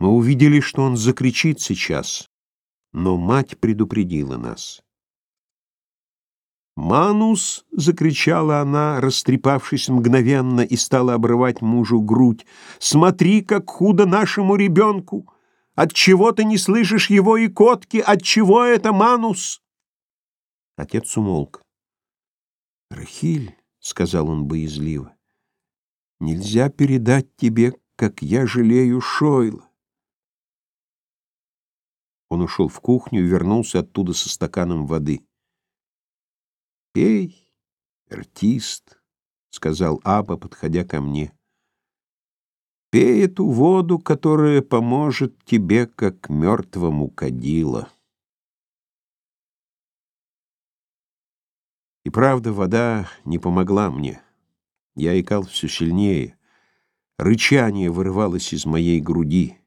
Мы увидели, что он закричит сейчас, но мать предупредила нас. «Манус!» — закричала она, растрепавшись мгновенно, и стала обрывать мужу грудь. «Смотри, как худо нашему ребенку! Отчего ты не слышишь его и котки? Отчего это, Манус?» Отец умолк. «Рахиль», — сказал он боязливо, — «нельзя передать тебе, как я жалею Шойла». Он ушел в кухню и вернулся оттуда со стаканом воды. «Пей, артист», — сказал Аба, подходя ко мне. «Пей эту воду, которая поможет тебе, как мертвому кадила». И правда, вода не помогла мне. Я икал все сильнее. Рычание вырывалось из моей груди.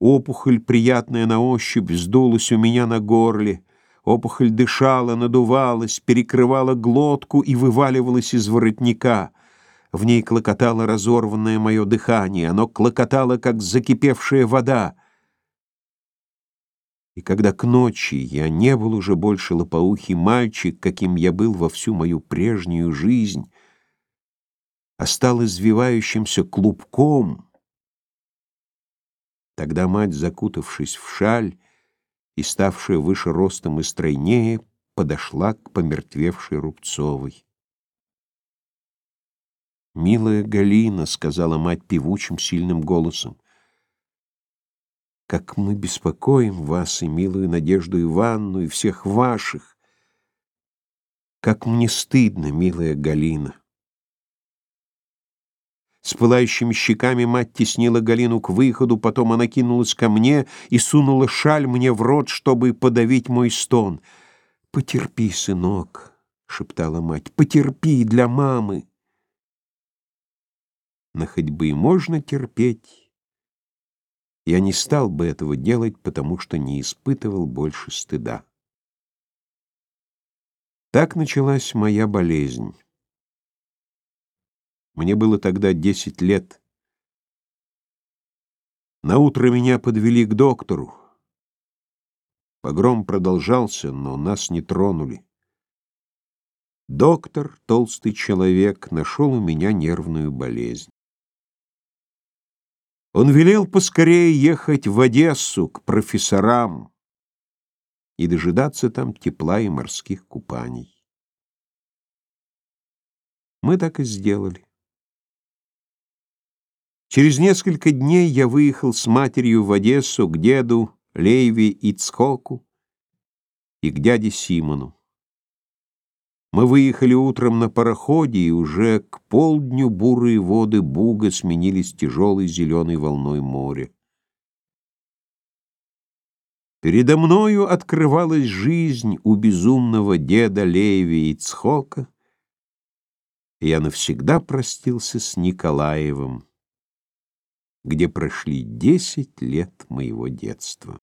Опухоль, приятная на ощупь, вздулась у меня на горле. Опухоль дышала, надувалась, перекрывала глотку и вываливалась из воротника. В ней клокотало разорванное мое дыхание, оно клокотало, как закипевшая вода. И когда к ночи я не был уже больше лопоухий мальчик, каким я был во всю мою прежнюю жизнь, а стал извивающимся клубком, тогда мать, закутавшись в шаль, и, ставшая выше ростом и стройнее, подошла к помертвевшей Рубцовой. «Милая Галина», — сказала мать певучим сильным голосом, — «как мы беспокоим вас и милую Надежду Ивановну и всех ваших! Как мне стыдно, милая Галина!» С пылающими щеками мать теснила Галину к выходу, потом она кинулась ко мне и сунула шаль мне в рот, чтобы подавить мой стон. «Потерпи, сынок», — шептала мать, — «потерпи для мамы». На хоть бы и можно терпеть, я не стал бы этого делать, потому что не испытывал больше стыда. Так началась моя болезнь. Мне было тогда десять лет. На утро меня подвели к доктору. Погром продолжался, но нас не тронули. Доктор, толстый человек, нашел у меня нервную болезнь. Он велел поскорее ехать в Одессу к профессорам и дожидаться там тепла и морских купаний. Мы так и сделали. Через несколько дней я выехал с матерью в Одессу к деду Лейви Ицхоку и к дяде Симону. Мы выехали утром на пароходе, и уже к полдню бурые воды Буга сменились тяжелой зеленой волной моря. Передо мною открывалась жизнь у безумного деда Леви Ицхока, и я навсегда простился с Николаевым где прошли десять лет моего детства.